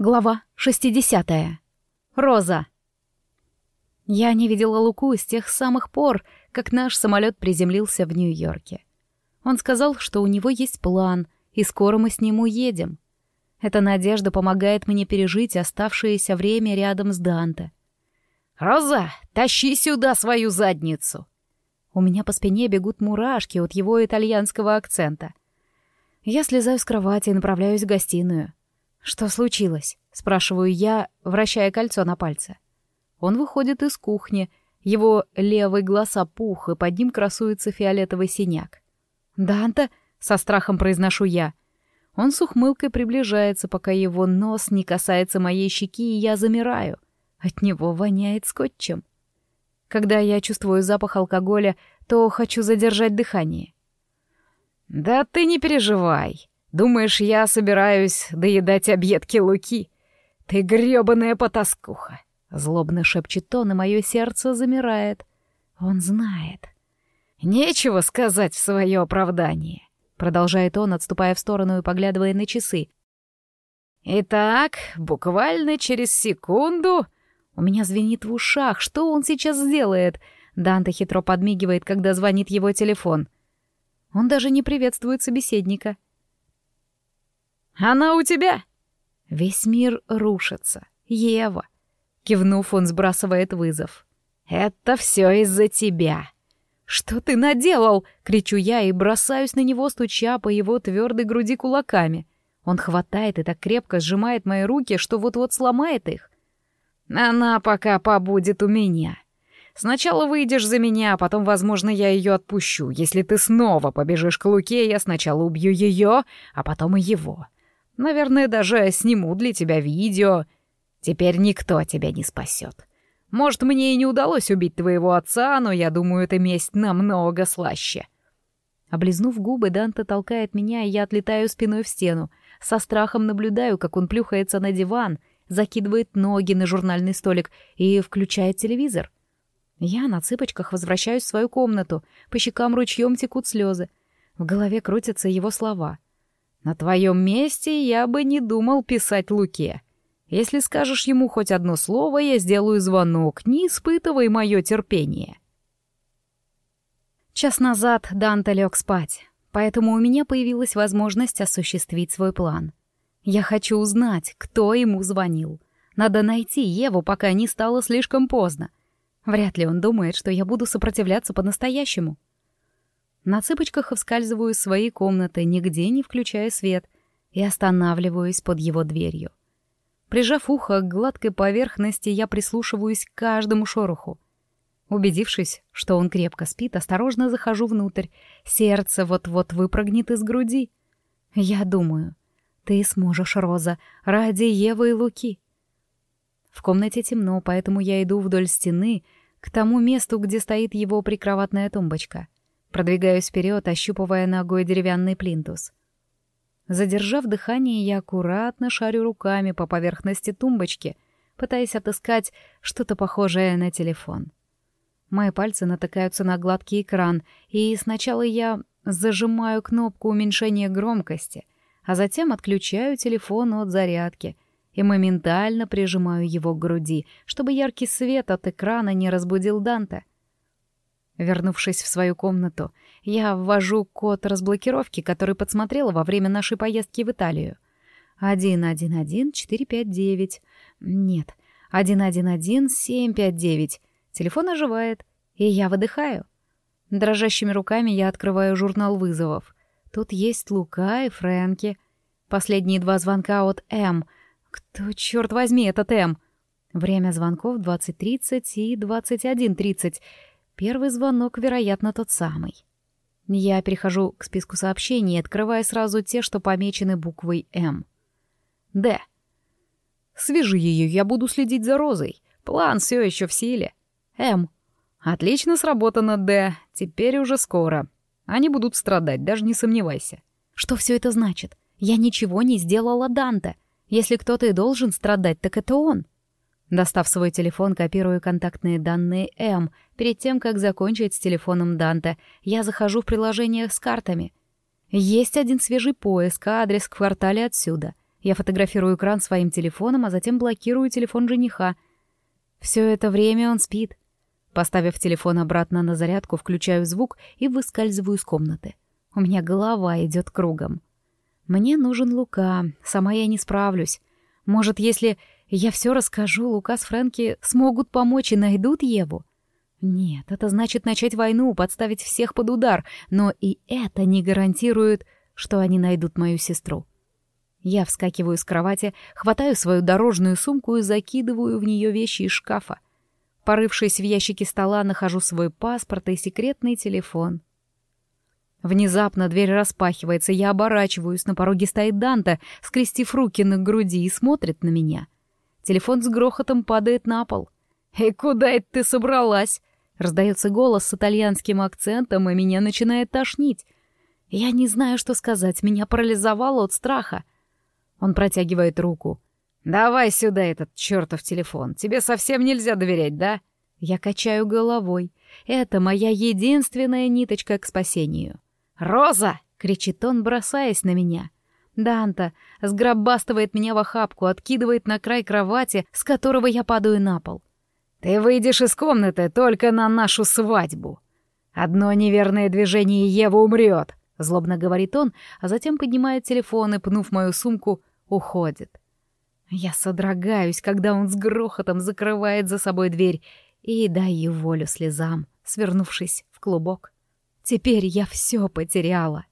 Глава 60. Роза. Я не видела Луку с тех самых пор, как наш самолет приземлился в Нью-Йорке. Он сказал, что у него есть план, и скоро мы с ним уедем. Эта надежда помогает мне пережить оставшееся время рядом с Данте. «Роза, тащи сюда свою задницу!» У меня по спине бегут мурашки от его итальянского акцента. Я слезаю с кровати и направляюсь в гостиную. «Что случилось?» — спрашиваю я, вращая кольцо на пальце. Он выходит из кухни, его левый глаз опух, и под ним красуется фиолетовый синяк. «Данта?» — со страхом произношу я. Он с ухмылкой приближается, пока его нос не касается моей щеки, и я замираю. От него воняет скотчем. Когда я чувствую запах алкоголя, то хочу задержать дыхание. «Да ты не переживай», Думаешь, я собираюсь доедать объедки Луки? Ты грёбаная потаскуха!» Злобно шепчет он, и мое сердце замирает. Он знает. «Нечего сказать в свое оправдание», — продолжает он, отступая в сторону и поглядывая на часы. «Итак, буквально через секунду...» У меня звенит в ушах. Что он сейчас сделает? Данте хитро подмигивает, когда звонит его телефон. Он даже не приветствует собеседника. Она у тебя?» Весь мир рушится. Ева. Кивнув, он сбрасывает вызов. «Это все из-за тебя». «Что ты наделал?» — кричу я и бросаюсь на него, стуча по его твердой груди кулаками. Он хватает и так крепко сжимает мои руки, что вот-вот сломает их. «Она пока побудет у меня. Сначала выйдешь за меня, а потом, возможно, я ее отпущу. Если ты снова побежишь к Луке, я сначала убью ее, а потом и его. Наверное, даже сниму для тебя видео. Теперь никто тебя не спасет. Может, мне и не удалось убить твоего отца, но я думаю, эта месть намного слаще». Облизнув губы, Данте толкает меня, и я отлетаю спиной в стену. Со страхом наблюдаю, как он плюхается на диван, закидывает ноги на журнальный столик и включает телевизор. Я на цыпочках возвращаюсь в свою комнату, по щекам ручьем текут слезы. В голове крутятся его слова — на твоем месте я бы не думал писать Луке. Если скажешь ему хоть одно слово, я сделаю звонок, не испытывай мое терпение. Час назад Данте лег спать, поэтому у меня появилась возможность осуществить свой план. Я хочу узнать, кто ему звонил. Надо найти Еву, пока не стало слишком поздно. Вряд ли он думает, что я буду сопротивляться по-настоящему. На цыпочках вскальзываю из своей комнаты, нигде не включая свет, и останавливаюсь под его дверью. Прижав ухо к гладкой поверхности, я прислушиваюсь к каждому шороху. Убедившись, что он крепко спит, осторожно захожу внутрь. Сердце вот-вот выпрыгнет из груди. Я думаю, ты сможешь, Роза, ради Евы и Луки. В комнате темно, поэтому я иду вдоль стены к тому месту, где стоит его прикроватная тумбочка. Продвигаюсь вперед, ощупывая ногой деревянный плинтус. Задержав дыхание, я аккуратно шарю руками по поверхности тумбочки, пытаясь отыскать что-то похожее на телефон. Мои пальцы натыкаются на гладкий экран, и сначала я зажимаю кнопку уменьшения громкости, а затем отключаю телефон от зарядки и моментально прижимаю его к груди, чтобы яркий свет от экрана не разбудил Данте. Вернувшись в свою комнату, я ввожу код разблокировки, который подсмотрела во время нашей поездки в Италию. 111459. Нет, 111759. Телефон оживает, и я выдыхаю. Дрожащими руками я открываю журнал вызовов. Тут есть Лука и Фрэнки. Последние два звонка от М. Кто, черт возьми, этот М? Время звонков 20.30 и 21.30. Первый звонок, вероятно, тот самый. Я перехожу к списку сообщений, открывая сразу те, что помечены буквой «М». «Д». «Свяжи ее, я буду следить за Розой. План все еще в силе». «М». «Отлично сработано, Д. Теперь уже скоро. Они будут страдать, даже не сомневайся». «Что все это значит? Я ничего не сделала Данте. Если кто-то и должен страдать, так это он». Достав свой телефон, копирую контактные данные М. Перед тем, как закончить с телефоном Данте, я захожу в приложение с картами. Есть один свежий поиск, адрес в квартале отсюда. Я фотографирую экран своим телефоном, а затем блокирую телефон жениха. Все это время он спит. Поставив телефон обратно на зарядку, включаю звук и выскальзываю из комнаты. У меня голова идет кругом. Мне нужен Лука, сама я не справлюсь. Может, если я все расскажу, Лука с Фрэнки смогут помочь и найдут Еву? Нет, это значит начать войну, подставить всех под удар, но и это не гарантирует, что они найдут мою сестру. Я вскакиваю с кровати, хватаю свою дорожную сумку и закидываю в нее вещи из шкафа. Порывшись в ящике стола, нахожу свой паспорт и секретный телефон. Внезапно дверь распахивается, я оборачиваюсь, на пороге стоит Данта, скрестив руки на груди и смотрит на меня. Телефон с грохотом падает на пол. «И куда это ты собралась?» Раздается голос с итальянским акцентом, и меня начинает тошнить. Я не знаю, что сказать, меня парализовало от страха. Он протягивает руку. «Давай сюда этот чертов телефон. Тебе совсем нельзя доверять, да?» Я качаю головой. Это моя единственная ниточка к спасению. «Роза!» — кричит он, бросаясь на меня. Данта сгробастывает меня в охапку, откидывает на край кровати, с которого я падаю на пол. «Ты выйдешь из комнаты только на нашу свадьбу. Одно неверное движение Ева умрет», — злобно говорит он, а затем поднимает телефон и, пнув мою сумку, уходит. Я содрогаюсь, когда он с грохотом закрывает за собой дверь и даю волю слезам, свернувшись в клубок. Теперь я все потеряла.